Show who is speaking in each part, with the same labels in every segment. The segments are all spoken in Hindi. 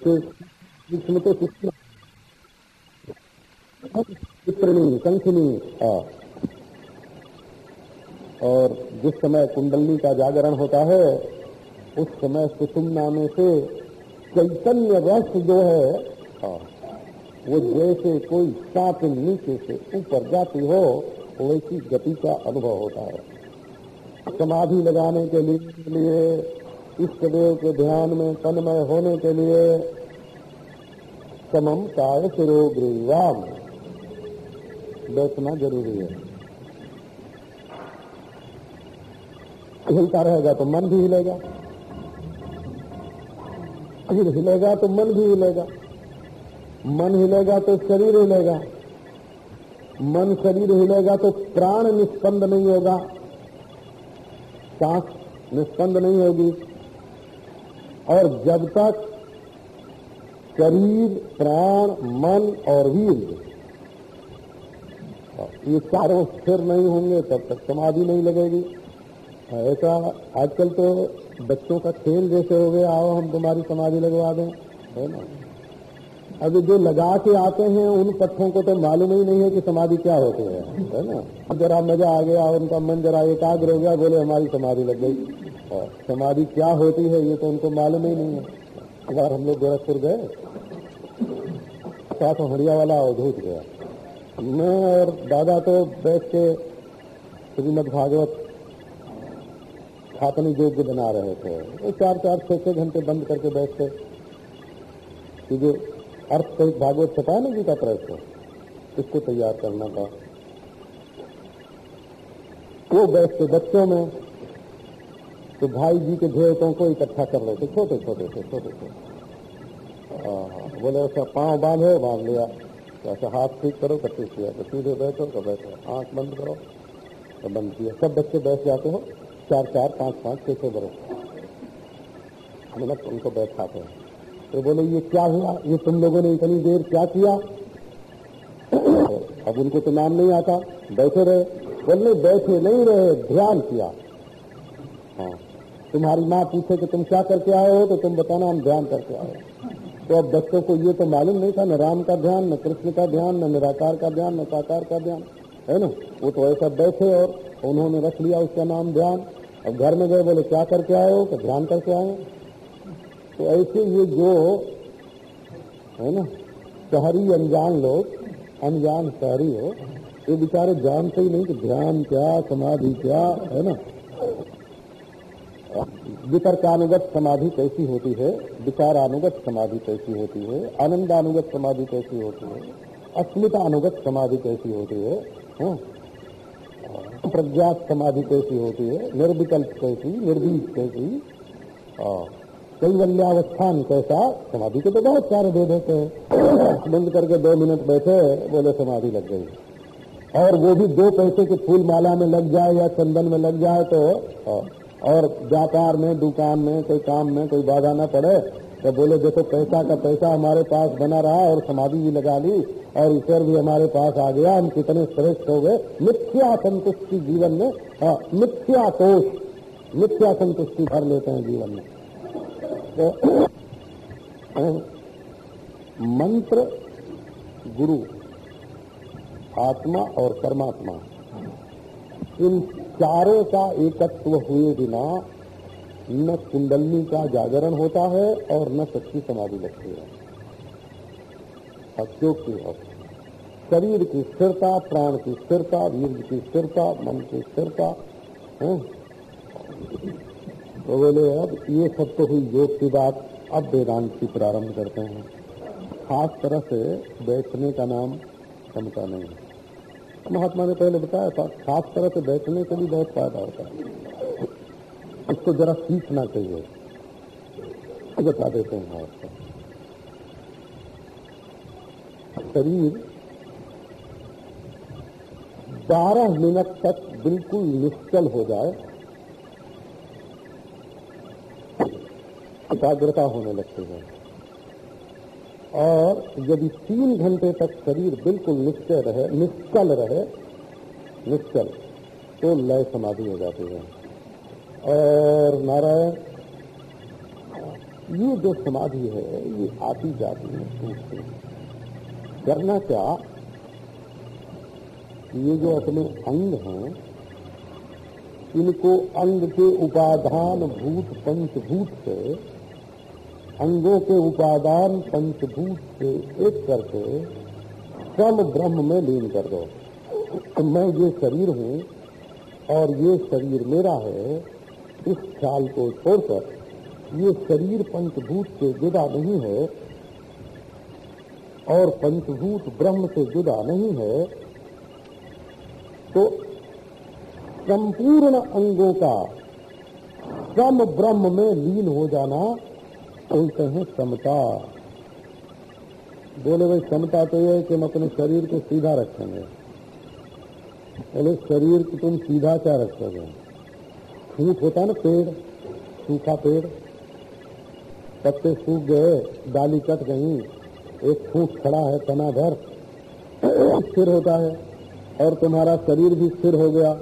Speaker 1: तो कंखनी और जिस समय कुंडली का जागरण होता है उस समय सुषुम्ना में से चैतन्य रस जो है हाँ, वो जैसे कोई सांप नीचे से ऊपर जाती हो वैसी गति का अनुभव होता है। समाधि लगाने के लिए इष्ट देव के ध्यान में तन्मय होने के लिए समम काय शिरोग्रीवाम बैठना ज़रूरी है। हिलता रहेगा तो मन भी हिलेगा। अगर हिलेगा तो मन भी हिलेगा। मन हिलेगा तो शरीर हिलेगा। मन शरीर हिलेगा तो प्राण निष्पन्द नहीं होगा। सांस निष्पन्द नहीं होगी। और जब तक शरीर प्राण, मन और वीर। ये चारों स्थिर नहीं होंगे, तब तक समाधि नहीं लगेगी। ऐसा आजकल तो बच्चों का खेल जैसे हो गया, आओ हम तुम्हारी समाधि लगवा दें, है ना? अभी जो लगा के आते हैं, उन पत्थों को तो मालूम ही नहीं है कि समाधि क्या होती है है ना? जरा मज़ा आ गया, उनका मन जरा एकाग्र हो गया, बोले हमारी समाधि लग गई। समाधि क्या होती है ये तो उनको मालूम ही नहीं है। अगर हम लोग गोरखपुर गए साथ हड़िया वाला अवधूत गया। मैं और दादा तो बैठ के श्रीमद भागवत खातनी योग्य बना रहे थे। वो चार चार छह छह घंटे बंद करके बैठते क्योंकि अर्थ तो भागवत छपा नहीं गीता प्रेस को इसको तैयार करना था। वो बैठते बच्चों में तो भाई जी के भेड़ों को इकट्ठा कर रहे थे छोटे छोटे थे छोटे। थे बोले ऐसा पाँव बांधो, बाँध लिया। तो ऐसा हाथ ठीक करो, कट्टी किया। तो सीधे बैठो तो बैठो। आँख बंद करो तो बंद किया। सब बच्चे बैठ जाते हो, चार चार, पाँच पाँच, छह छह बरस। मतलब उनको बैठाते हैं। तो बोले, ये क्या हुआ? ये तुम लोगों ने इतनी देर क्या किया? अब उनको तो नाम नहीं आता। बैठे रहे। बोले बैठे नहीं रहे, ध्यान किया। हाँ। तुम्हारी माँ पूछे कि तुम क्या करके आए हो तो तुम बताना हम ध्यान करके आए तो अब बच्चों को ये तो मालूम नहीं था, न राम का ध्यान, न कृष्ण का ध्यान, न निराकार का ध्यान, न साकार का ध्यान। है ना? वो तो ऐसा बैठे और उन्होंने रख लिया उसका नाम ध्यान। अब घर में गए, बोले, क्या करके आए हो? तो ध्यान करके आए तो ऐसे ये जो, है ना, शहरी अनजान लोग, अनजान शहरी हो ये बेचारे जानते ही नहीं कि ध्यान क्या, समाधि क्या, है ना? वितर्कानुगत समाधि कैसी होती है? विचारानुगत समाधि कैसी होती है? आनंदानुगत समाधि कैसी होती है? अस्मितानुगत समाधि कैसी होती है? हाँ? प्रज्ञात समाधि कैसी होती है? निर्विकल्प कैसी? निर्बीज कैसी? कैवल्यावस्थान कैसा? समाधि के तो बहुत सारे भेद होते हैं। बंद करके दो मिनट बैठे, बोले समाधि लग गई। और वो भी दो पैसे के फूल माला में लग जाए या चंदन में लग जाए तो और व्यापार में दुकान में कोई काम में कोई बाधा न पड़े तो बोले देखो पैसा का पैसा हमारे पास बना रहा और समाधि भी लगा ली और ईश्वर भी हमारे पास आ गया हम कितने श्रेष्ठ हो गए। मिथ्या संतुष्टि जीवन में हाँ, मिथ्या कोष मिथ्या संतुष्टि भर लेते हैं जीवन में। तो मंत्र गुरु आत्मा और परमात्मा इन चारों का एकत्व हुए बिना न कुंडलनी का जागरण होता है और न शक्ति समाधि लगती है। क्योंकि शरीर की स्थिरता, प्राण की स्थिरता वीर की स्थिरता, मन की स्थिरता, है? तो बोले, अब ये सब तो हुई योग की बात। अब वेदांत की प्रारंभ करते हैं। खास तरह से बैठने का नाम क्षमता नहीं है। महात्मा ने पहले बताया था खास तरह से बैठने से भी बहुत फ़ायदा होता है। इसको जरा सीखना चाहिए। बता देते हैं। आपको शरीर बारह मिनट तक बिल्कुल निश्चल हो जाए, एकाग्रता होने लगती है। और यदि तीन घंटे तक शरीर बिल्कुल निश्चय रहे निश्चल रहे निश्चल तो लय समाधि हो जाती है। और नारायण, ये जो समाधि है, ये आती जाती है सूख करना क्या? ये जो अपने अंग हैं, इनको अंग के उपाधान भूत, पंचभूत से अंगों के उपादान पंचभूत से एक करके सब ब्रह्म में लीन कर दो। मैं ये शरीर हूँ और ये शरीर मेरा है, इस ख्याल को छोड़कर ये शरीर पंचभूत से जुदा नहीं है और पंचभूत ब्रह्म से जुदा नहीं है तो संपूर्ण अंगों का सम ब्रह्म में लीन हो जाना बोलते हैं समता बोले, भाई समता तो यह है कि हम अपने शरीर को सीधा रखेंगे। बोले, शरीर को तुम सीधा क्या रखोगे? सूख होता ना पेड़, सूखा पेड़। पत्ते सूख गए, डाली कट गई, एक फूट खड़ा है तना भर स्थिर होता है, और तुम्हारा शरीर भी स्थिर हो गया।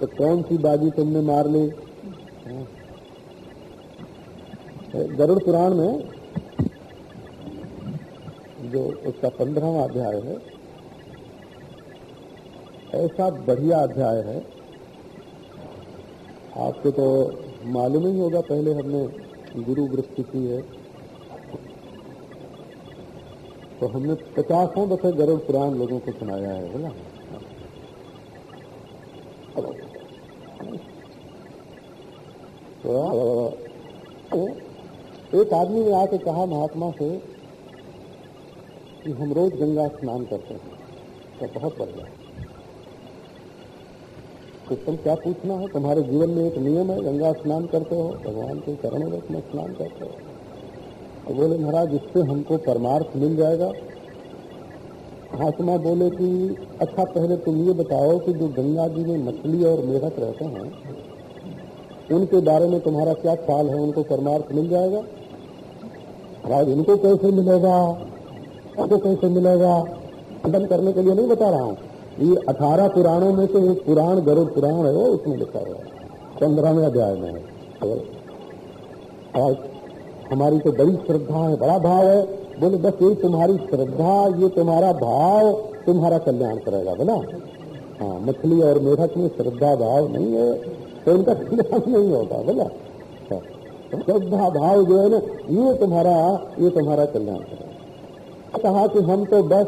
Speaker 1: तो कौन सी बाजी तुमने मार ली? गरुड़ पुराण में जो उसका पंद्रहवा अध्याय है, ऐसा बढ़िया अध्याय है। आपको तो मालूम ही होगा, पहले हमने गुरु वृत्ति की है। तो हमने पचासों दफे गरुड़ पुराण लोगों को सुनाया है बोला तो एक आदमी ने आके कहा महात्मा से कि हम रोज गंगा स्नान करते हैं। तो बहुत बढ़िया। तो तुम क्या पूछना है? तुम्हारे जीवन में एक नियम है, गंगा स्नान करते हो, भगवान के चरण में स्नान करते हो। तो बोले, महाराज, इससे हमको परमार्थ मिल जाएगा। महात्मा बोले कि अच्छा पहले तुम ये बताओ कि जो गंगा जी में मछली और मेढक रहते हैं, उनके बारे में तुम्हारा क्या ख्याल है? उनको परमार्थ मिल जाएगा? महाराज इनको कैसे मिलेगा? उनको कैसे मिलेगा? खंडन करने के लिए नहीं बता रहा हूँ। ये अठारह पुराणों में से एक पुराण, गरुड़ पुराण है उसमें लिखा हुआ है। पंद्रहवें अध्याय में है। और हमारी तो बड़ी श्रद्धा है, बड़ा भाव है। बोले, बस ये तुम्हारी श्रद्धा, ये तुम्हारा भाव, तुम्हारा कल्याण करेगा बोला हाँ मछली और मेढक में श्रद्धा भाव नहीं है तो उनका कल्याण नहीं होता बोला श्रद्धा भाव जो है ना ये तुम्हारा ये तुम्हारा कल्याण कहा कि हम तो बस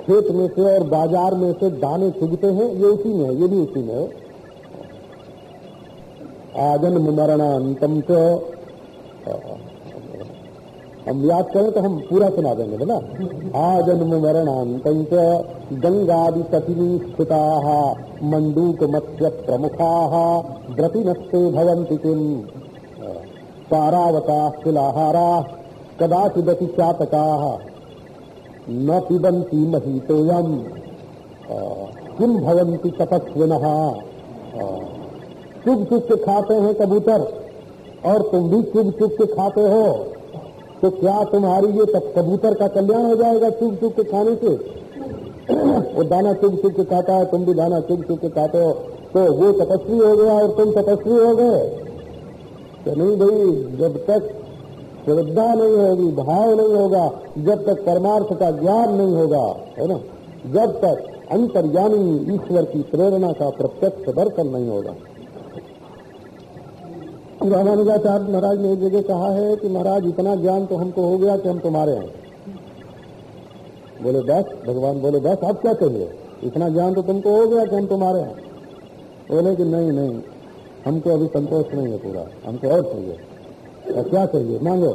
Speaker 1: खेत में से और बाज़ार में से दाने चुगते हैं, ये उसी में है, ये भी उसी में है। मरणा अंतम च। हम याद करें तो हम पूरा सुना देंगे बोला आजन्म मरणांतम च गंगादि तटिनी स्थिता मंडूक मत्स्य प्रमुखा व्रतिनस्ते भवंति किम। पारावता शिलाहारा कदाचिदति चातका, न पिबंती महीतोयम। किम भवंती तपस्विन? चुग चुग के खाते हैं कबूतर, और तुम भी चुग चुग के खाते हो। तो क्या तुम्हारी ये कबूतर का कल्याण हो जाएगा चुग चुग के खाने से? वो दाना चुग चुग के खाता है, तुम भी दाना चुग चुग के खाते हो। तो वो तपस्वी हो गया और तुम तपस्वी हो गए। तो नहीं भाई, जब तक श्रद्धा नहीं होगी, भाव नहीं होगा, जब तक परमार्थ का ज्ञान नहीं होगा, है ना? जब तक अंतर्यामी ईश्वर की प्रेरणा का प्रत्यक्ष दर्शन नहीं होगा। रामानुजाचार्य महाराज ने एक जगह कहा है कि महाराज, इतना ज्ञान तो हमको हो गया कि हम तुम्हारे हैं। बोले, बस, भगवान बोले, बस, आप क्या चाहिए इतना ज्ञान तो तुमको हो गया कि हम तुम्हारे हैं। बोले कि, नहीं नहीं, हमको अभी संतोष नहीं है पूरा, हमको और चाहिए। तो क्या चाहिए मांगो।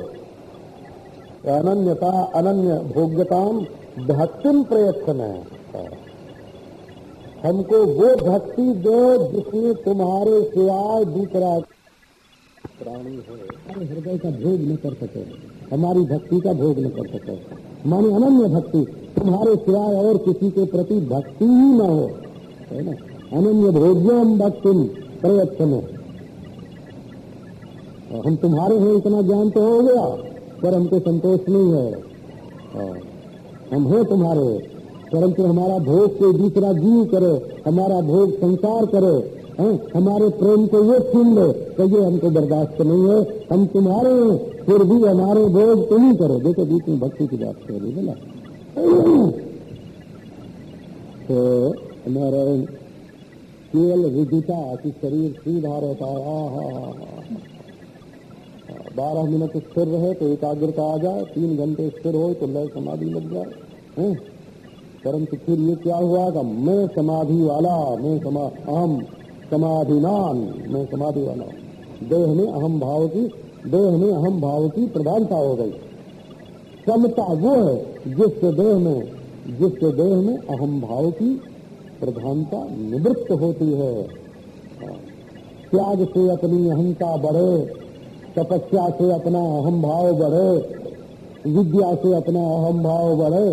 Speaker 1: अनन्यता, अनन्य भोग्यताम भक्तिम प्रयत्न है हमको वो भक्ति दो जिसमें तुम्हारे सिवाय दूसरा प्राणी हो। हमारे हृदय का भोग न कर सके, हमारी भक्ति का भोग न कर सके। माने अनन्य भक्ति, तुम्हारे सिवाय और किसी के प्रति भक्ति ही न हो। है ना? अनन्य भोज्यम भक्ति प्रयत्न हम तुम्हारे हैं, इतना ज्ञान तो हो गया, पर हमको संतोष नहीं है। हम हैं तुम्हारे, परंतु हमारा भोग कोई दूसरा जीव करे, हमारा भोग संसार करे है? हमारे प्रेम को ये छीन ले तो ये हमको बर्दाश्त नहीं है। हम तुम्हारे हैं, फिर भी हमारे भोग तुम ही करो। देखो, बीच में भक्ति की बात कर रही बोला। तो हमारा केवल विदिता कि शरीर सीधा रहता है। बारह मिनट स्थिर रहे तो एकाग्रता आ जाए। तीन घंटे स्थिर हो तो लय समाधि लग जाए। परंतु फिर ये क्या हुआ? कि मैं समाधि वाला, मैं समा समाधिमान मैं समाधि वाला देह में अहम भाव की, देह में अहम भाव की प्रधानता हो गई। समता वो है जिसके देह में, जिसके देह में अहम भाव की प्रधानता निवृत्त होती है। त्याग से अपनी अहंता बढ़े, तपस्या से अपना अहम भाव बढ़े, विद्या से अपना अहम भाव बढ़े,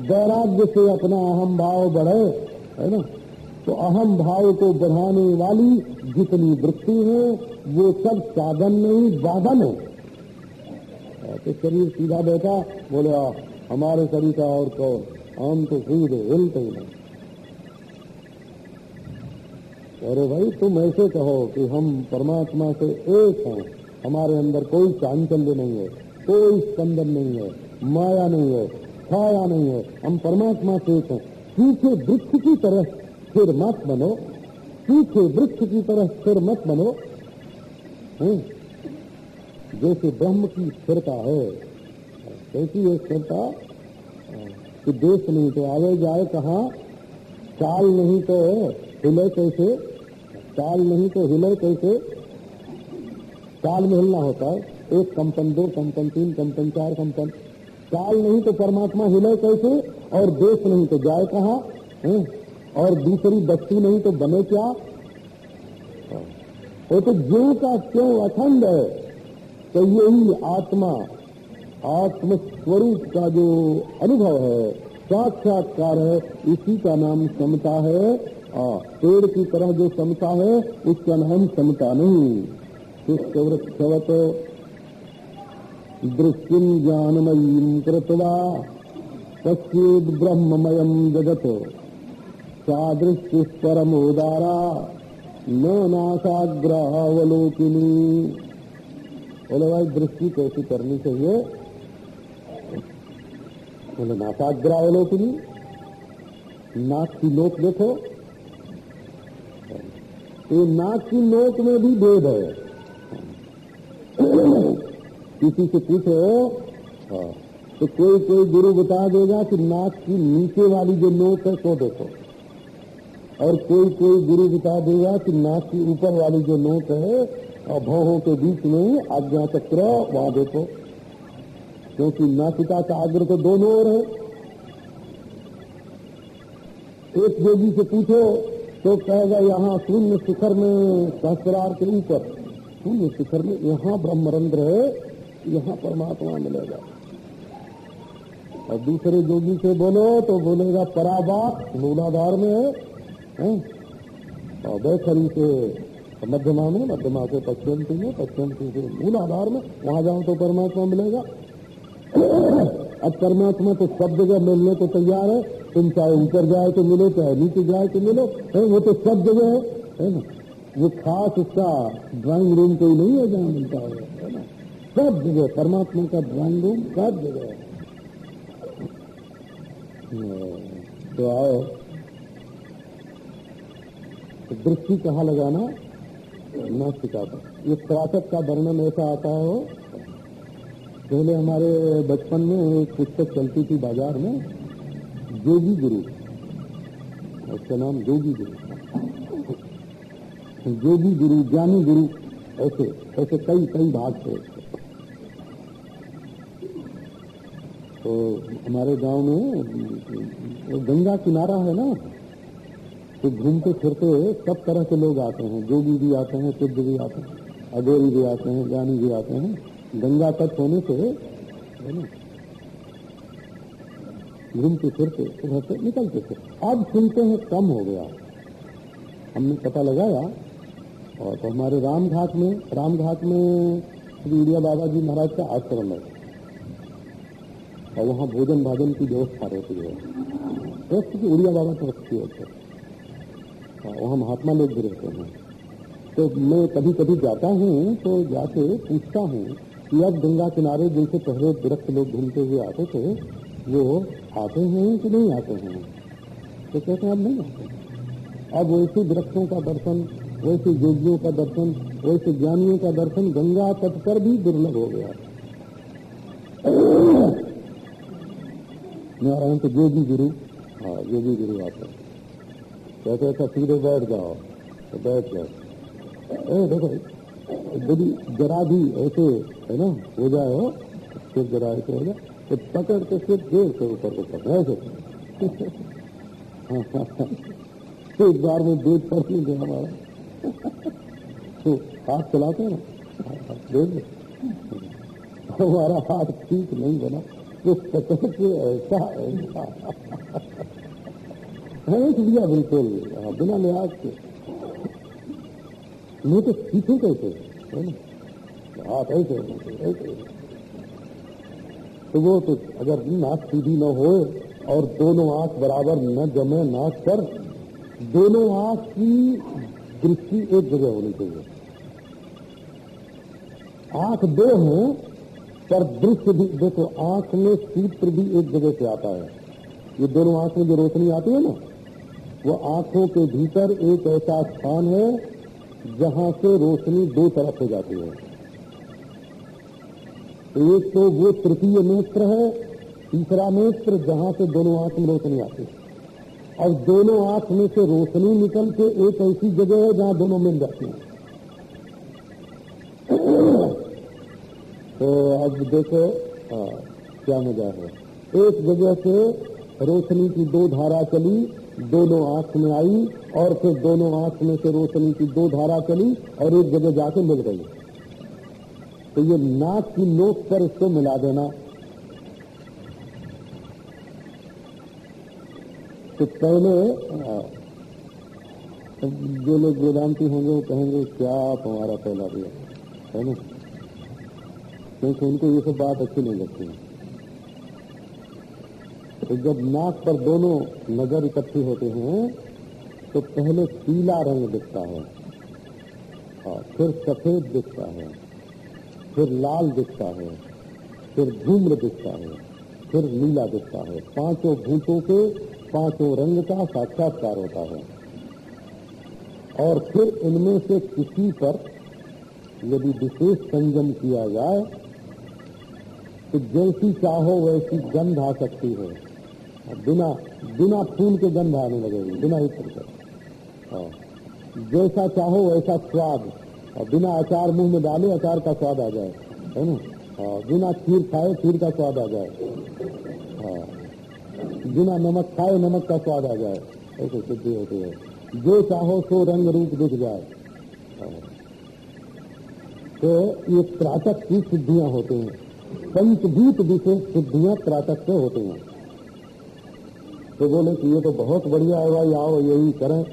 Speaker 1: वैराग्य से अपना अहम भाव बढ़े, है ना? तो अहम भाव को बढ़ाने वाली जितनी वृत्ति है वो सब साधन नहीं बाधन है। तो शरीर सीधा बैठा बोले आ, हमारे शरीर का और कौन? हम तो सीधे हिलते ही। नहीं अरे भाई तुम ऐसे कहो कि हम परमात्मा से एक हैं। हमारे अंदर कोई चांचल्य नहीं है कोई स्पंदन नहीं है माया नहीं है छाया नहीं है। हम परमात्मा से एक हैं। सूखे वृक्ष की तरह स्थिर मत बनो। सूखे वृक्ष की तरह स्थिर मत बनो। जैसे ब्रह्म की स्थिरता है। कैसी है स्थिरता? कि देश नहीं तो आगे जाए कहा? चाल नहीं तो हिले कैसे? चाल नहीं तो हिले कैसे? चाल में हिलना होता है। एक कंपन, दो कंपन, तीन कंपन, चार कंपन। चाल नहीं तो परमात्मा हिले कैसे? और देश नहीं तो जाए कहा? और दूसरी बस्ती नहीं तो बने क्या? वो तो ज्यो का क्यों अखंड है? तो यही आत्मा आत्मस्वरूप का जो अनुभव है साक्षात्कार है इसी का नाम समता है। आ, पेड़ की तरह जो समता है उसका नाम समता नहीं। पुष्पवृक्षवत दृष्टि ज्ञानमयी कृतवा पश्चेद ब्रह्ममय जगत। सादृश्य परमोदारा न नाशाग्रहावलोकिनी। बोले भाई दृष्टि कैसी करनी चाहिए। बोले नाशाग्रावलोकिनी नाक की नोक देखो। तो नाक की नोक में भी भेद है। किसी से पूछो हाँ, तो कोई कोई गुरु बता देगा कि नाक की नीचे वाली जो नोक है तो देखो। और कोई कोई गुरु बता देगा कि नाक की ऊपर वाली जो नोक है और भौहों के बीच में आज्ञा चक्र वहाँ देखो क्योंकि नासिका का आग्रह तो दोनों ओर है। एक योगी से पूछो तो कहेगा यहाँ शून्य शिखर में सहस्रार के ऊपर। शून्य शिखर में यहाँ ब्रह्मरंध्र है यहाँ परमात्मा मिलेगा। और दूसरे जोगी से बोलो तो बोलेगा पराबात मूलाधार में है, है? और से मध्यमा में मध्यमा से पश्चिमती में पश्चिमती से मूलाधार में, वहाँ जाओ तो परमात्मा मिलेगा। अब परमात्मा तो सब जगह मिलने को तैयार है, तुम चाहे ऊपर जाए तो मिलो, चाहे नीचे जाए तो मिलो। है, वो तो सब जगह है है ना? वो खास उसका ड्राइंग रूम कोई नहीं है जहाँ मिलता है सब जगह परमात्मा का ड्राइंग रूम सब जगह है। तो आओ। तो दृष्टि कहाँ लगाना? न सिखाता ये त्रासक का वर्णन ऐसा आता है पहले हमारे बचपन में एक पुस्तक चलती थी बाज़ार में, जोगी गुरु। उसका नाम जोगी गुरु जोगी गुरु, ज्ञानी गुरु, ऐसे ऐसे कई कई भाग थे तो हमारे गाँव में गंगा किनारा है ना तो घूमते फिरते सब तरह के लोग आते हैं। जोगी भी आते हैं सिद्ध भी आते हैं अगोरी भी आते हैं, ज्ञानी भी आते हैं। गंगा तट होने से, है ना घूमते फिरते, उधर से निकलते थे अब सुनते हैं कम हो गया। हमने पता लगाया, और तो हमारे रामघाट में रामघाट में श्री उड़िया बाबा जी महाराज का आश्रम है। और वहाँ भोजन भाजन की व्यवस्था रहती है। की उड़िया बाबा ट्रस्ट की ओर से हाँ, वहाँ महात्मा लोग भी रहते हैं। तो मैं कभी कभी जाता हूँ तो जाके पूछता हूँ कि अब गंगा किनारे जैसे पहले वृक्ष लोग घूमते हुए आते थे वो आते हैं कि नहीं आते हैं? तो कहते हैं अब नहीं आते अब वैसे वृक्षों का दर्शन वैसे योगियों का दर्शन वैसे ज्ञानियों का दर्शन गंगा तट पर भी दुर्लभ हो गया। नारायण तो योगी गुरु हाँ योगी गुरु आते कहते ऐसा सीधे बैठ जाओ तो बैठ जाओ। ए देखो यदि जरा भी ऐसे, है ना, हो जाए, हो फिर जरा ऐसे हो जाए तो पकड़ के फिर देर से ऊपर को पकड़, ऐसे। तो एक बार में दूध पड़ नहीं गया हमारा। तो हाथ चलाते ना, देख हमारा हाथ ठीक नहीं बना तो पकड़ के ऐसा ऐसा। फेंक दिया बिल्कुल। बिना लिहाज के। नहीं तो सीखे कैसे है ना? हाथ ऐसे तो वो तो अगर नाक सीधी न हो और दोनों आँख बराबर न जमे नाक कर, दोनों आँख की दृष्टि एक जगह होनी चाहिए। आँख दो है, पर दृश्य भी, देखो, आँख में सूत्र भी एक जगह से आता है। ये दोनों आँख में जो रोशनी आती है ना वो आँखों के भीतर एक ऐसा स्थान है जहाँ से रोशनी दो तरफ़ हो जाती है। एक तो वो तृतीय नेत्र है तीसरा नेत्र जहाँ से दोनों आँख में रोशनी आती है। और दोनों आँख में से रोशनी निकल के एक ऐसी जगह है जहाँ दोनों मिल जाती हैं। तो अब देखो आ, क्या मज़ा है। एक जगह से रोशनी की दो धारा चली दोनों आँख में आई और फिर दोनों आँख में से रोशनी की दो धारा चली और एक जगह जाके मिल गई। तो ये नाक की नोक पर इसको मिला देना। तो पहले जो लोग वेदांति होंगे, वो कहेंगे, क्या आप हमारा पहला दिया? है ना? क्योंकि उनको ये सब बात अच्छी नहीं लगती। है तो जब नाक पर दोनों नज़र इकट्ठी होते हैं तो पहले पीला रंग दिखता है और फिर सफ़ेद दिखता है, फिर लाल दिखता है, फिर धूम्र दिखता है, फिर नीला दिखता है। पाँचों भूतों के पाँचों रंग का साक्षात्कार होता है। और फिर इनमें से किसी पर यदि विशेष संयम किया जाए तो जैसी चाहो वैसी गंध आ सकती है। बिना बिना फूल के गंध आने लगेगी बिना इत्र के हाँ। जैसा चाहो वैसा स्वाद। और बिना अचार मुँह में डाले अचार का स्वाद आ जाए है ना? हाँ, बिना खीर खाए खीर का स्वाद आ जाए। हाँ। बिना नमक खाए नमक का स्वाद आ जाए। ऐसे सिद्धि होती है। जो चाहो सो रंग रूप दिख जाए। तो ये त्राटक की सिद्धियाँ होती हैं। पंचभूत विशेष सिद्धियाँ त्राटक से होती हैं। तो बोले कि ये तो बहुत बढ़िया है भाई, आओ यही करें।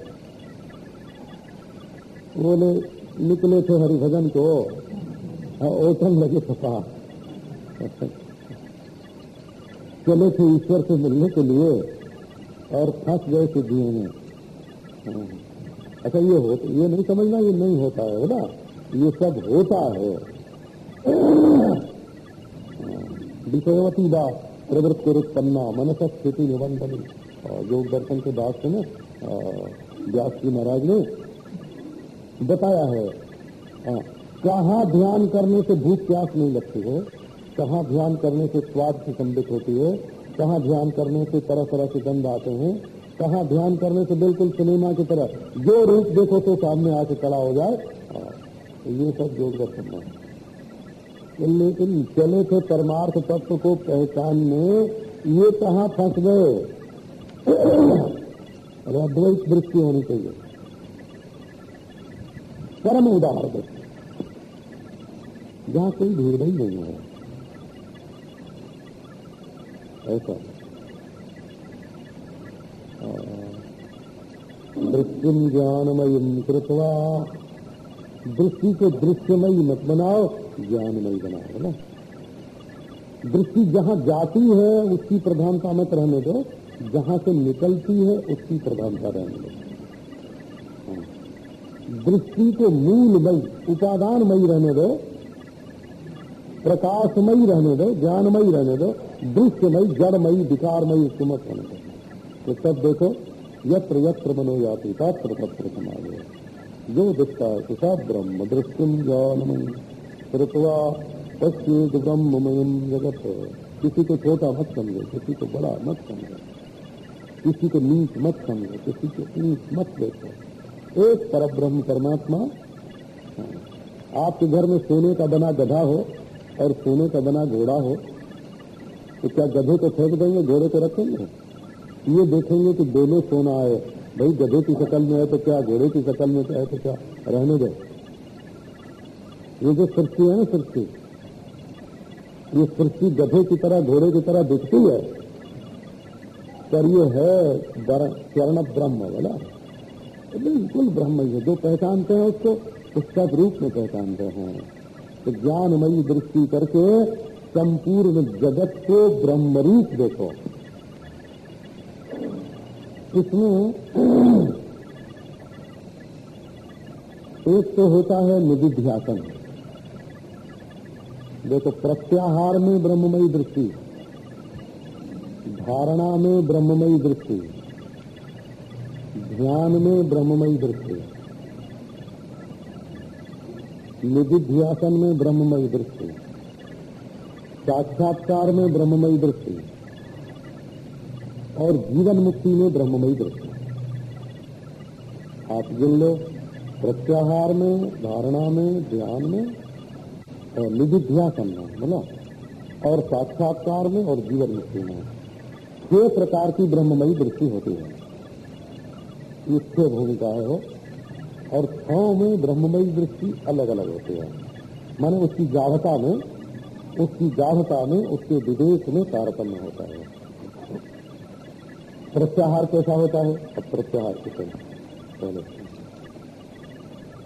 Speaker 1: बोले, निकले थे हरिभजन को। ओटन लगे सपा चले थे ईश्वर से मिलने के लिए और फंस गए सिद्धियों में। अच्छा ये हो ये नहीं समझना, ये नहीं होता है ना? ये सब होता है। विषयवती बात प्रवृत्ति उत्पन्ना मनस स्थिति निबंधन योग दर्शन के से ना व्यास जी महाराज ने बताया है कहाँ ध्यान करने से भूख प्यास नहीं लगती है, कहाँ ध्यान करने से स्वाद की संबित होती है, कहाँ ध्यान करने से तरह तरह के गंध आते हैं, कहाँ ध्यान करने से बिल्कुल सिनेमा की तरह, जो रूप देखो तो सामने आके खड़ा हो जाए ये सब योग दर्शन है। लेकिन चले थे परमार्थ तत्व को पहचानने, ये कहाँ फंस गए? अद्वैत दृष्टि होनी चाहिए। परम उदाहरण दृष्टि। जहाँ कोई भीड़ ही नहीं है। ऐसा। दृष्टि ज्ञानमयी कृतवा, दृष्टि को दृश्यमयी मत बनाओ। ज्ञानमयी बनाओ ना? दृष्टि जहाँ जाती है, उसकी प्रधानता मत रहने दो। जहाँ से निकलती है, उसकी प्रधानता रहने दो। हाँ। दृष्टि को मूलमयी, उपादानमयी रहने दो। प्रकाशमयी रहने दो, ज्ञानमयी रहने दो। दृश्यमयी जड़मयी, विकारमयी सुमत रहने दो। तो तब देखो यत्र यत्र मनो याति तत्र तत्र समाज जो दिखता है कि सब ब्रह्म दृष्टि ज्ञानमयी। कृतवा पश्चिद जगत। किसी को छोटा मत समझो, किसी को बड़ा मत समझो। किसी को नीच मत समझो, किसी को नीच मत देखो। एक पर ब्रह्म परमात्मा हाँ। आपके घर में सोने का बना गधा हो और सोने का बना घोड़ा हो तो क्या गधे को फेंक देंगे, घोड़े को रखेंगे ये देखेंगे कि दोनों सोना है भाई, गधे की शकल में है तो क्या, घोड़े की शकल में है तो क्या? रहने दे। ये जो सृष्टि है ना सृष्टि ये सृष्टि गधे की तरह, घोड़े की तरह दिखती है। पर ये है चरण ब्रह्म वाला। बिल्कुल ब्रह्म ही है। जो पहचानते हैं उसको उसका रूप में पहचानते हैं। तो ज्ञानमयी दृष्टि करके संपूर्ण जगत को ब्रह्मरूप देखो। इसमें एक तो होता है निधिध्यासन। देखो, प्रत्याहार में ब्रह्ममयी दृष्टि। धारणा में ब्रह्ममयी दृष्टि। ध्यान में ब्रह्ममयी दृष्टि। निधिध्यासन में ब्रह्ममयी दृष्टि। साक्षात्कार में ब्रह्ममयी दृष्टि। और जीवन मुक्ति में ब्रह्ममयी दृष्टि। आप गिन लो, प्रत्याहार में, धारणा में ध्यान में निधिध्यासन में बोला और साक्षात्कार में और जीवन मुक्ति में छह प्रकार की ब्रह्ममयी दृष्टि होती है। ये छह भूमिकाएँ हो, और छाओं में ब्रह्ममयी दृष्टि अलग अलग होती है। माने उसकी गाढ़ता में, उसकी गाढ़ता में, उसके विदेश में तारतम्य होता है। प्रत्याहार कैसा होता है? अब प्रत्याहार के पहले।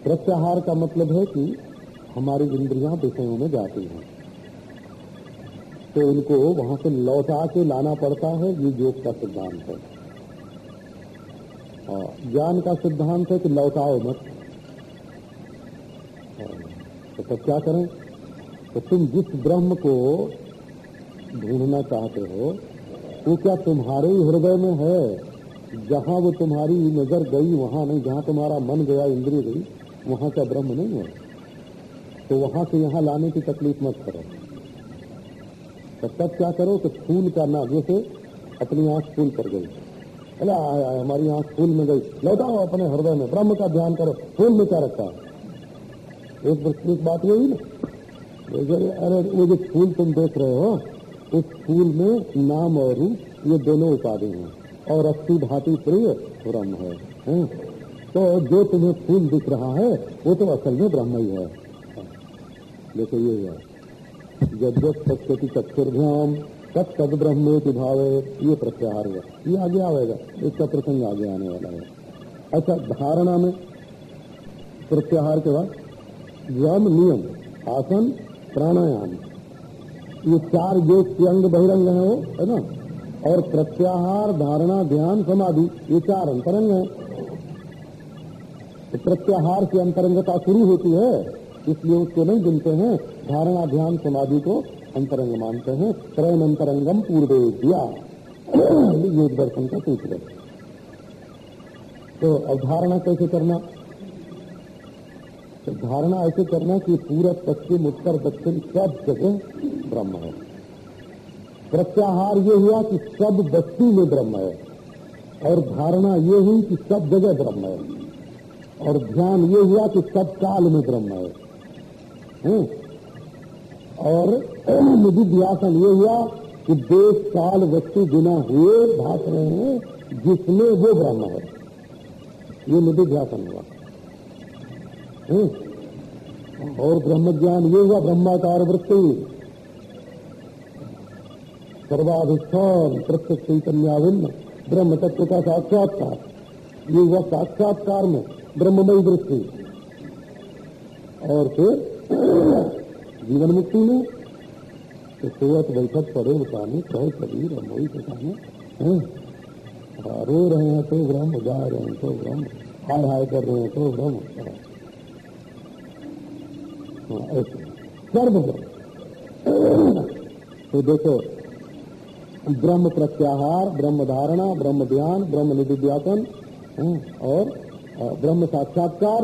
Speaker 1: प्रत्याहार का मतलब है कि हमारी इंद्रियाँ विषयों में जाती हैं। तो इनको वहाँ से लौटा के लाना पड़ता है ये योग का सिद्धांत है। हाँ, ज्ञान का सिद्धांत है कि लौटाओ मत। हाँ, तो तब क्या करें? तो तुम जिस ब्रह्म को ढूंढना चाहते हो वो क्या तुम्हारे ही हृदय में है? जहाँ वो तुम्हारी नज़र गई वहाँ नहीं जहाँ तुम्हारा मन गया इंद्रिय गई वहाँ का ब्रह्म नहीं है? तो वहाँ से यहाँ लाने की तकलीफ़ मत करो। तो तब क्या करो कि फूल का ना जैसे अपनी आँख फूल पर गई। अरे हमारी आँख फूल में गई। लौटाओ अपने हृदय में ब्रह्म का ध्यान करो फूल में क्या रखा? एक एक बात यही ना? अरे वो जो फूल तुम देख रहे हो। उस फूल में नाम और रूप ये दोनों उपाधि हैं। और अस्थि भाती प्रिय ब्रह्म है, है? तो जो तुम्हें फूल दिख रहा है वो तो असल में ब्रह्म ही है। देखो ये है जब जब सत्यति चक्षुर्भ्याम तब तद ब्रह्मे के भाव, ये प्रत्याहार हुआ। ये आगे आएगा इसका प्रसंग आगे आने वाला है। अच्छा धारणा में प्रत्याहार के बाद यम नियम, आसन, प्राणायाम, ये चार जो अंग बहिरंग है वो, है ना? और प्रत्याहार, धारणा, ध्यान, समाधि, ये चार अंतरंग है। तो प्रत्याहार से अंतरंगता शुरू होती है। इसलिए उसको नहीं गिनते हैं, धारणा ध्यान समाधि को अंतरंग मानते हैं त्रयन अंतरंगम पूर्वे दिया। योग दर्शन का सूत्र तो अवधारणा कैसे करना? तो धारणा ऐसे करना कि पूरब, पश्चिम, उत्तर, दक्षिण सब जगह ब्रह्म है। प्रत्याहार ये हुआ कि सब वस्तु में ब्रह्म है, और धारणा ये हुई कि सब जगह ब्रह्म है, और ध्यान ये हुआ कि सब काल में ब्रह्म है। और निधिध्यासन ये हुआ कि देश काल वस्तु बिना हुए भाग रहे हैं, जिसमें वो ब्रह्म है। ये निधिध्यासन हुआ हम्म? और ब्रह्म ज्ञान ये हुआ, ब्रह्माकार वृत्ति। सर्वाधिष्ठान, प्रत्यक्ष चैतन्याविन्न ब्रह्म तत्व का साक्षात्कार। ये हुआ साक्षात्कार में ब्रह्ममयी दृष्टि और फिर जीवन मुक्ति में? तो सोवत बैठक पड़े बताने कहे कबीर और बताने रो रहे हैं तो ब्रह्म जा रहे हैं तो ब्रह्म हाय हाय कर रहे हैं तो ब्रह्म हाँ, ऐसे। सर्व तो देखो ब्रह्म प्रत्याहार ब्रह्म धारणा ब्रह्म ध्यान ब्रह्म हाँ, और ब्रह्म साक्षात्कार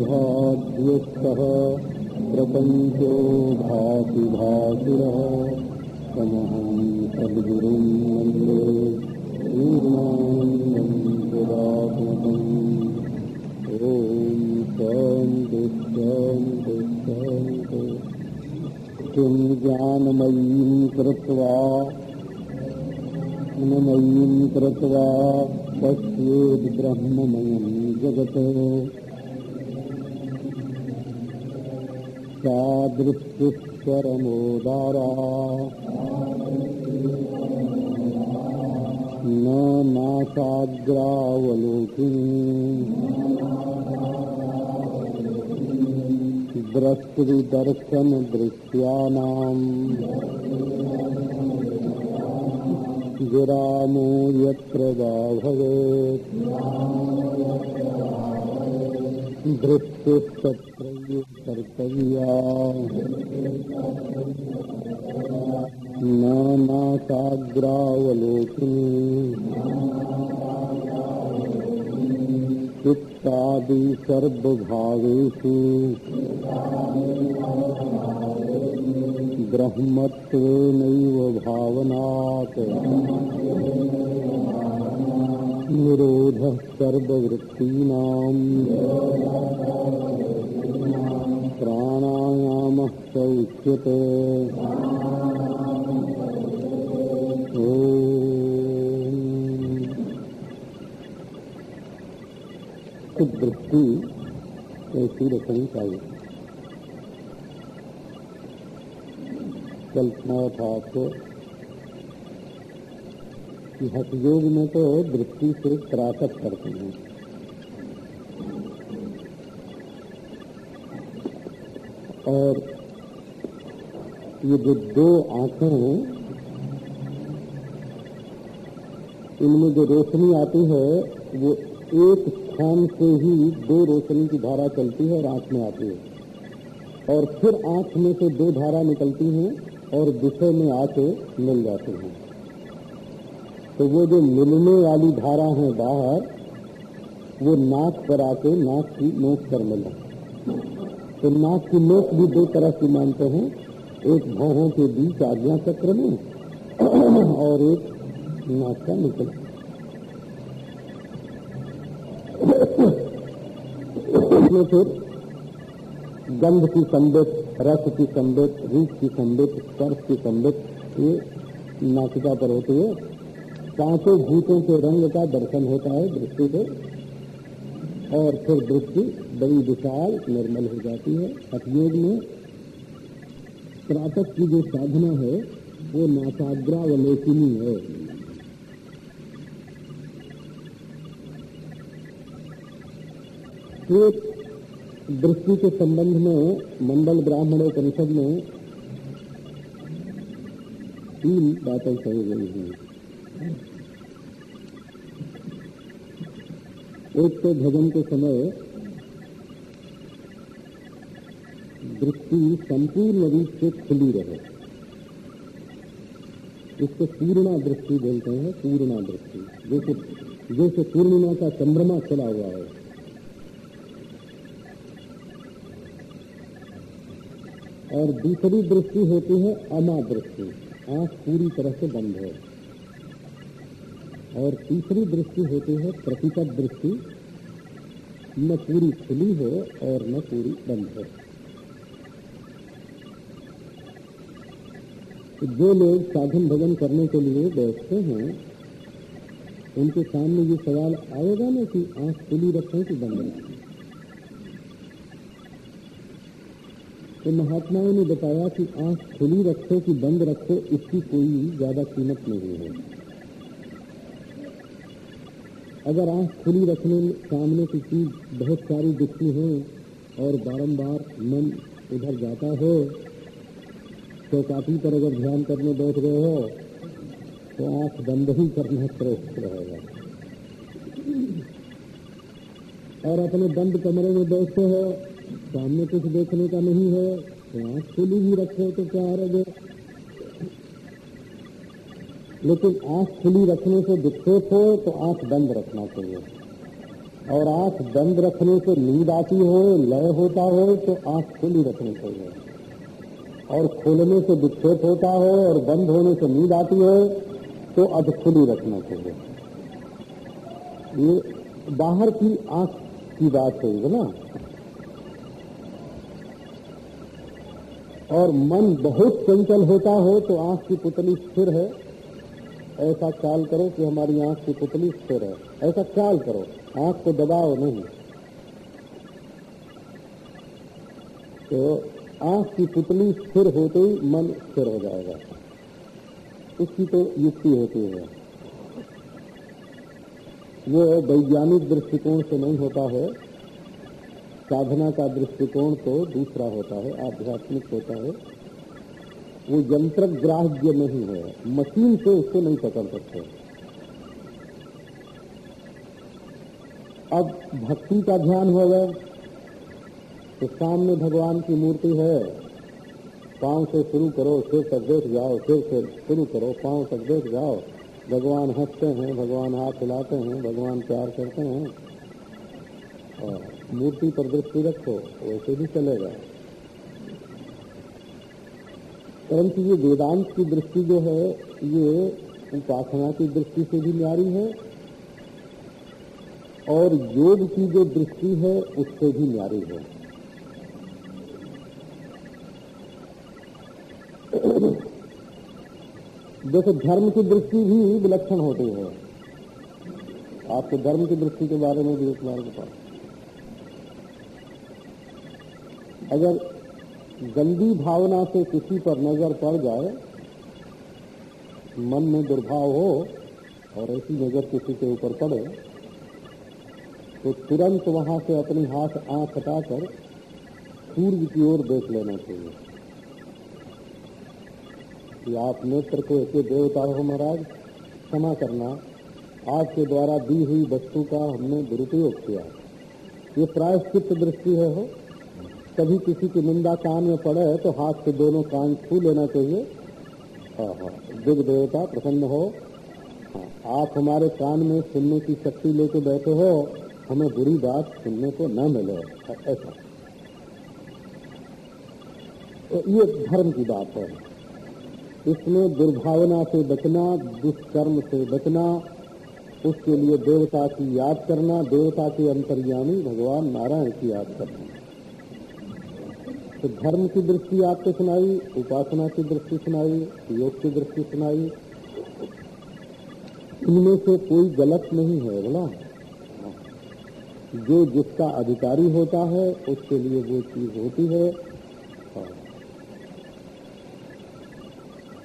Speaker 1: यत्प्रभाद्यस्तः प्रपञ्चो भाति भासुरः पश्येद्ब्रह्ममयं जगत्। सा दृष्टिश्चरमोदारा न नासाग्रावलोकिनी। द्रष्टृदर्शनदृश्यानाम् गिरामो यत्र वा भवेत् दृष्टिस्तत्र कर्तव्या न चित्तादि सर्वभावेषु। ब्रह्मत्वेनैव भावनात्। निरोधः सर्ववृत्तीनाम् प्राणायामः स उच्यते। वृत्ति ऐसी रखनी चाहिए कल्पना था आपको कि हठयोग में तो दृष्टि सिर्फ़ त्रासक करते हैं। और ये जो दो आँखें हैं, इनमें जो रोशनी आती है, वो एक स्थान से ही दो रोशनी की धारा चलती है और आँख में आती है। और फिर आँख में से दो धारा निकलती हैं। और विषय में आके मिल जाते हैं। तो वो जो मिलने वाली धारा है बाहर, वो नाक पर आके, नाक की नोक पर मिला तो नाक की नोक भी दो तरह की मानते हैं। एक भौहों के बीच आज्ञा चक्र में और एक नाक का निकल। इसमें फिर गंध की संबित रस की संबित, रूप की संबित, स्पर्श की संबित, ये नासिका पर होती है। पाँचों भूतों के रंग का दर्शन होता है दृष्टि से, और फिर दृष्टि बड़ी विशाल, निर्मल हो जाती है। हठयोग में प्रातक की जो साधना है, वो नासाग्रावलोकिनी है। एक दृष्टि के संबंध में मंडल ब्राह्मण परिषद में तीन बातें कही गई हैं। एक तो भजन के समय दृष्टि संपूर्ण रूप से खुली रहे। इसको पूर्णा दृष्टि बोलते हैं, पूर्णा दृष्टि। जैसे जैसे पूर्णिमा का चंद्रमा खुला हुआ है और दूसरी दृष्टि होती है अमा दृष्टि आँख पूरी तरह से बंद है। और तीसरी दृष्टि होती है प्रतिपद दृष्टि। न पूरी खुली है और न पूरी बंद है। तो जो लोग साधन भजन करने के लिए बैठते हैं, उनके सामने ये सवाल आएगा ना कि आँख खुली रखें कि बंद रखें? तो महात्माओं ने बताया कि आँख खुली रखो कि बंद रखो, इसकी कोई ज़्यादा कीमत नहीं है। अगर आँख खुली रखने सामने की चीज़ बहुत सारी दिखती है और बारंबार मन उधर जाता हो चौकाठी पर अगर ध्यान करने बैठ गए हो तो आँख बंद ही करना श्रेष्ठ रहेगा। और अपने बंद कमरे में बैठते हो सामने कुछ देखने का नहीं है तो आँख खुली भी रखो तो क्या हरज लेकिन आँख खुली रखने से विक्षेप हो तो आँख बंद रखना चाहिए। और आँख बंद रखने से नींद आती हो, लय होता हो तो आँख खुली रखनी चाहिए। और खोलने से विक्षेप होता हो और बंद होने से नींद आती हो तो अध खुली रखना चाहिए। ये बाहर की आँख की बात है ना? और मन बहुत चंचल होता हो तो आँख की पुतली स्थिर है। ऐसा ख्याल करो कि हमारी आँख की पुतली स्थिर है। ऐसा ख्याल करो, आँख को दबाओ नहीं। तो आँख की पुतली स्थिर होते ही मन स्थिर हो जाएगा। उसकी तो युक्ति होती है। वो वैज्ञानिक दृष्टिकोण से नहीं होता है। साधना का दृष्टिकोण तो दूसरा होता है, आध्यात्मिक होता है। वो यंत्र ग्राह्य नहीं है, मशीन से उसको नहीं पकड़ सकते। अब भक्ति का ध्यान होगा तो सामने भगवान की मूर्ति है। पाँव से शुरू करो, सिर तक देख जाओ, सिर से शुरू करो, पाँव तक देख जाओ। भगवान हँसते हैं, भगवान हाथ हिलाते हैं, भगवान प्यार करते हैं। और मूर्ति पर दृष्टि रखो, वैसे भी चलेगा। परंतु ये वेदांत की दृष्टि जो है, ये उपासना की दृष्टि से भी न्यारी है, और योग की जो दृष्टि है, उससे भी न्यारी है। जैसे धर्म की दृष्टि भी विलक्षण होती है। आपके धर्म की दृष्टि के बारे में भी एक बार बताओ अगर गंदी भावना से किसी पर नज़र पड़ जाए, मन में दुर्भाव हो और ऐसी नज़र किसी के ऊपर पड़े तो तुरंत वहाँ से अपनी हाथ आँख हटाकर सूर्य की ओर देख लेना चाहिए। कि आप नेत्र को ऐसे देवता हो महाराज, क्षमा करना, आपके द्वारा दी हुई वस्तु का हमने दुरुपयोग किया। ये प्रायश्चित दृष्टि है हो। कभी किसी की निंदा कान में पड़े तो हाथ से दोनों कान छू लेना चाहिए। हाँ हाँ दिग देवता प्रसन्न हो। हाँ, आप हमारे कान में सुनने की शक्ति लेके बैठे हो हमें बुरी बात सुनने को न मिले। ऐसा। तो ये धर्म की बात है। इसमें दुर्भावना से बचना दुष्कर्म से बचना उसके लिए देवता की याद करना देवता के अंतर्यामी भगवान नारायण की याद करना। तो धर्म की दृष्टि आपको सुनाई, उपासना की दृष्टि सुनाई, योग की दृष्टि सुनाई। इनमें से कोई गलत नहीं है, बोला। जो जिसका अधिकारी होता है, उसके लिए वो चीज़ होती है।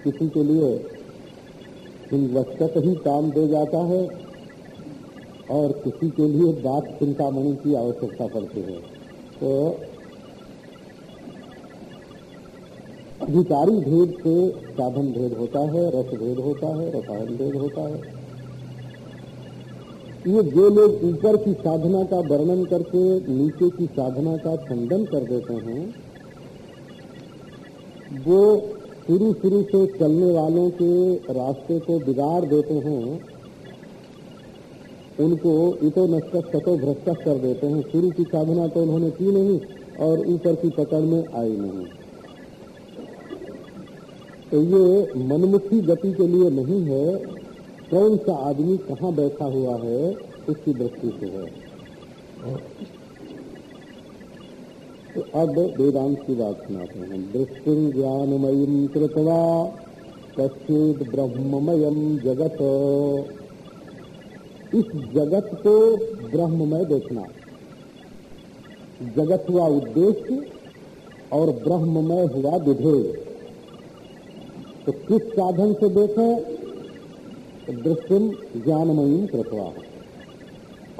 Speaker 1: किसी के लिए वस्तक ही काम दे जाता है, और किसी के लिए बात चिंतामणि की आवश्यकता पड़ती है। तो अधिकारी भेद से साधन भेद होता है, रस भेद होता है, रसायन भेद होता है। ये जो लोग ऊपर की साधना का वर्णन करके नीचे की साधना का खंडन कर देते हैं, वो शुरू शुरू से चलने वालों के रास्ते को बिगाड़ देते हैं, उनको इतो नष्ट सतो भ्रष्ट कर देते हैं। शुरू की साधना तो उन्होंने की नहीं, और ऊपर की पकड़ में आई नहीं। तो ये मनमुखी गति के लिए नहीं है। कौन सा आदमी कहाँ बैठा हुआ है, उसकी दृष्टि से है। तो अब वेदांत की बात सुनाते हैं। दृष्टि ज्ञानमयी कृतवा कश्चित ब्रह्ममयम जगत। इस जगत को ब्रह्ममय देखना। जगत हुआ उद्देश्य और ब्रह्ममय हुआ विधेय। तो किस साधन से देखें? तो दृष्टि ज्ञानमयी कृतवा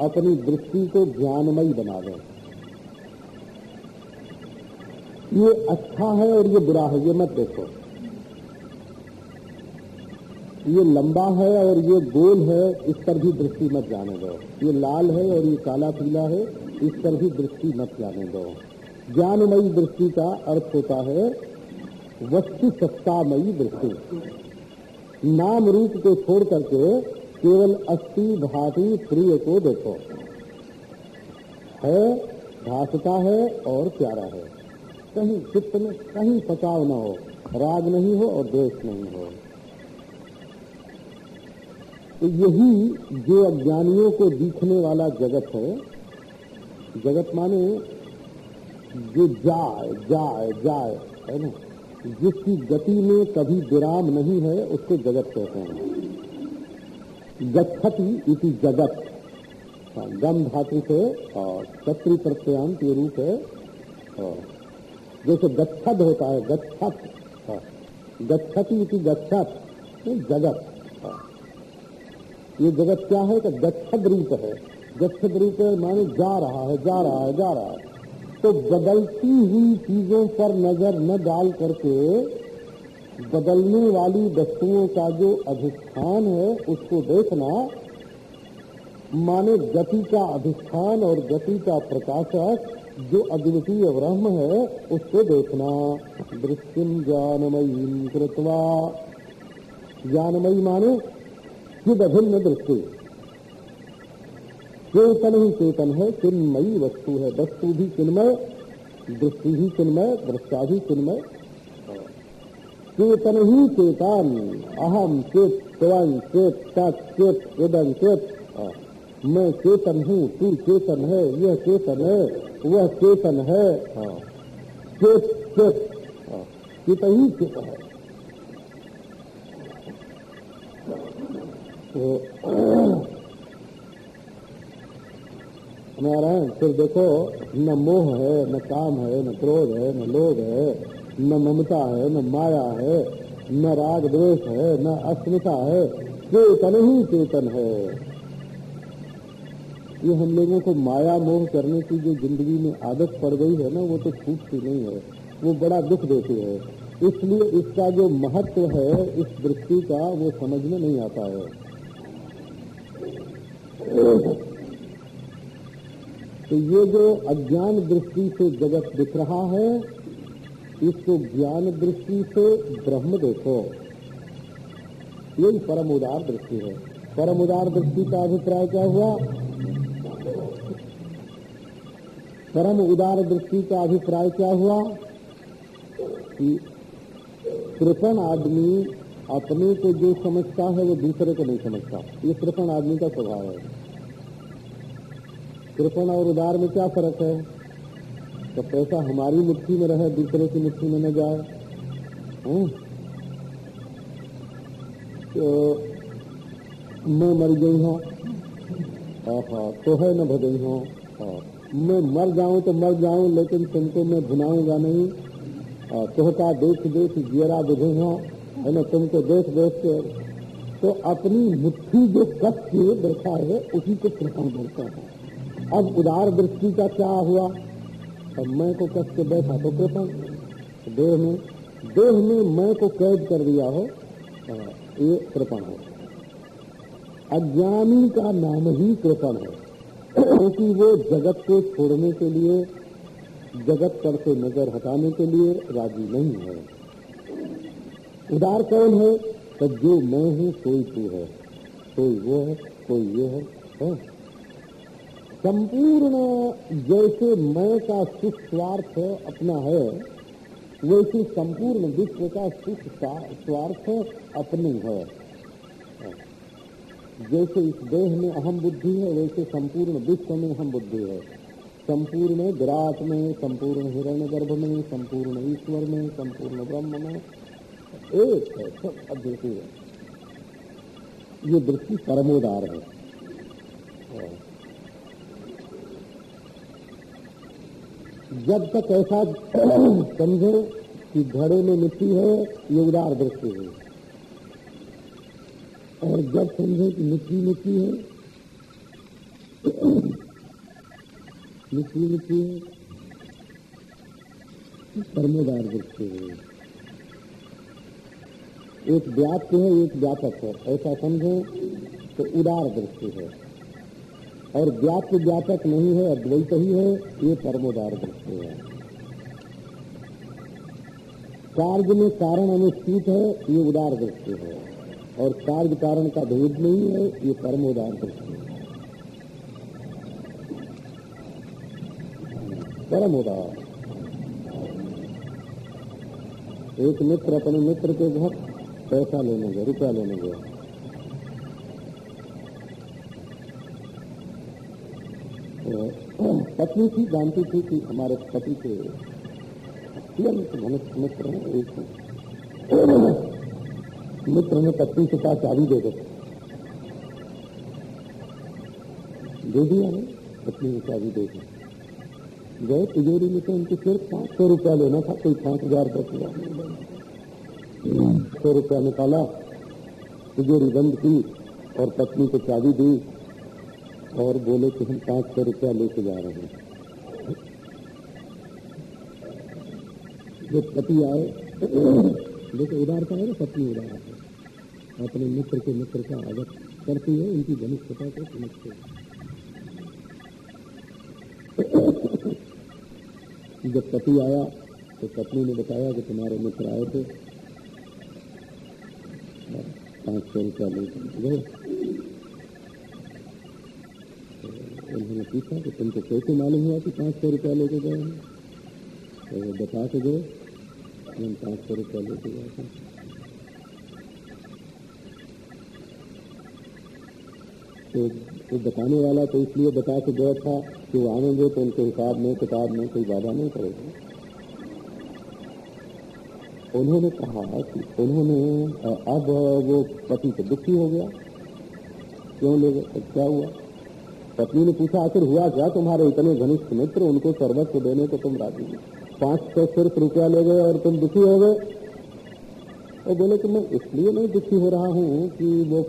Speaker 1: अपनी दृष्टि को ज्ञानमयी बना दें। ये अच्छा है और ये बुरा है, ये मत देखो। ये लंबा है और ये गोल है, इस पर भी दृष्टि मत जाने दो। ये लाल है और ये काला पीला है, इस पर भी दृष्टि मत जाने दो। ज्ञानमयी दृष्टि का अर्थ होता है वस्तु सत्तामयी दृष्टि नाम रूप को छोड़ करके केवल अस्थि भाटी प्रिय को देखो। है भाषता है और प्यारा है। कहीं चित्त में कहीं पचाव न हो, राग नहीं हो और द्वेष नहीं हो। तो यही जो अज्ञानियों को दिखने वाला जगत है, जगत माने जो जाए जाए जाए, है ना? जिसकी गति में कभी विराम नहीं है उसको जगत कहते हैं। गच्छति इति जगत। हाँ, गम धातु से और छत्री प्रत्यांत ये रूप है जैसे गच्छद होता है गच्छत। हाँ, गच्छति इति गच्छत जगत। हाँ। ये जगत क्या है? कि गच्छद रूप है। गच्छद रूप माने जा रहा है जा रहा है जा रहा है। तो बदलती हुई चीज़ों पर नज़र न डाल करके बदलने वाली वस्तुओं का जो अधिष्ठान है, उसको देखना माने गति का अधिष्ठान और गति का प्रकाशक जो अद्वितीय ब्रह्म है, उसको देखना। दृष्टि ज्ञानमयी कृतवा। ज्ञानमयी माने चिद अभिन्न दृष्टि। चेतन ही चेतन है, चिन्मयी वस्तु है। वस्तु भी चिन्मय, दृष्टि ही चिन्मय, दृष्टा भी चिन्मय। चेतन ही चेतन, अहम चेत, स्वयं चेत, तत् चेत इदम चेत। मैं चेतन हूँ, तू चेतन है, यह चेतन है, वह चेतन है। चेत चेत, चित ही चित है। तो नारायण, फिर देखो, न मोह है, न काम है, न क्रोध है, न लोभ है, न ममता है, न माया है, न राग द्वेष है, न अस्मिता है, चेतन ही चेतन है। ये हम लोगों को माया मोह करने की जो ज़िंदगी में आदत पड़ गई है ना, वो तो छूटती नहीं है, वो बड़ा दुख देती है। इसलिए इसका जो महत्व है, इस दृष्टि का वो समझ में नहीं आता है। तो ये जो अज्ञान दृष्टि से जगत दिख रहा है, इसको ज्ञान दृष्टि से ब्रह्म देखो। यही परम उदार दृष्टि है। परम उदार दृष्टि का अभिप्राय क्या हुआ? परम उदार दृष्टि का अभिप्राय क्या हुआ? कि कृपण आदमी अपने को जो समझता है, वो दूसरे को नहीं समझता। ये कृपण आदमी का स्वभाव है। कृपण और उदार में क्या फ़र्क है? तो पैसा हमारी मुट्ठी में रहे, दूसरे की मुट्ठी में न जाए। हम्म? तो मैं मर गई हूँ। तो है न भगई हूँ। मैं मर जाऊँ तो मर जाऊँ, लेकिन तुमको मैं भुनाऊँगा नहीं। तोहका देख देख जियरा बुझे हूँ, है न? तुमको देख देख के। तो अपनी मुट्ठी जो कस के बैठा है, उसी को कृपण बोलते हैं। अब उदार दृष्टि का क्या हुआ? अब मैं को कस के बैठा तो कृपण देह में देह में मैं को कैद कर दिया हो ये कृपण है। अज्ञानी का नाम ही कृपण है क्योंकि वो जगत को छोड़ने के लिए जगत पर से नज़र हटाने के लिए राज़ी नहीं है। उदार कौन है? तो जो मैं हूँ कोई तू है। कोई वो है कोई ये है, है? संपूर्ण जैसे मैं का सुख स्वार्थ अपना है, वैसे संपूर्ण विश्व का सुख स्वार्थ अपनी है। जैसे इस देह में अहम बुद्धि है, वैसे संपूर्ण विश्व में अहम बुद्धि है। संपूर्ण विराट में, संपूर्ण हिरण्य गर्भ में, संपूर्ण ईश्वर में, संपूर्ण ब्रह्म में एक है, सब अद्वितीय। ये दृष्टि परमोदार है। जब तक ऐसा समझे कि घड़े में मिट्टी है, ये उदार दृष्टि है। और जब समझे कि मिट्टी मिट्टी है, मिट्टी मिट्टी है परमोदार दृष्टि है। एक व्याप्त है, एक व्यापक है। ऐसा समझे तो उदार दृष्टि है। और व्याप्त व्यापक नहीं है, अद्वैत ही है, ये परमोदार दृष्टि है। कार्य में कारण अनुष्ठित है, ये उदार दृष्टि है। और कार्य कारण का भेद नहीं है, ये परमोदार दृष्टि है। परमोदार एक मित्र अपने मित्र के घर, पैसा लेने गए, रुपया लेने गए। पत्नी थी जानती थी कि हमारे पति के अत्यंत घनिष्ठ मित्र हैं, एक मित्र ने पत्नी के पास चाबी दे दी। दे दिया है, पत्नी ने चाबी दे दी। गए, तिजोरी में तो उनके सिर्फ़ पाँच सौ रुपया लेना था, कोई पाँच हज़ार दस हज़ार। सौ रुपया निकाला, तिजोरी बंद की और पत्नी को चाबी दी। और बोले कि हम पाँच सौ रुपया लेके जा रहे हैं। जब पति आए, देखो उदार का है ना, पत्नी उदार है। अपने मित्र के मित्र का आदत करती है, उनकी घनिष्ठता को समझते हैं। जब पति आया तो पत्नी ने बताया कि तुम्हारे मित्र आए थे। पाँच सौ रुपया गए। उन्होंने पूछा कि तुमको कैसे मालूम हुआ कि पाँच सौ रुपया लेके गए हैं? तो वो बता के गए हम पाँच सौ रुपया लेके गए थे। तो वो बताने वाला तो इसलिए बता के गया था कि वो आएँगे तो उनके हिसाब में, किताब में कोई बाधा नहीं करेगा उन्होंने कहा कि उन्होंने अब वो पति तो दुखी हो गया। क्यों ले गए क्या हुआ? पत्नी ने पूछा, आखिर हुआ क्या तुम्हारे इतने घनिष्ठ मित्र? उनको सर्वस्व देने को तुम राज़ी पाँच सौ सिर्फ़ रुपया ले गए और तुम दुखी हो गए। और बोले कि मैं इसलिए नहीं दुखी हो रहा हूँ कि वो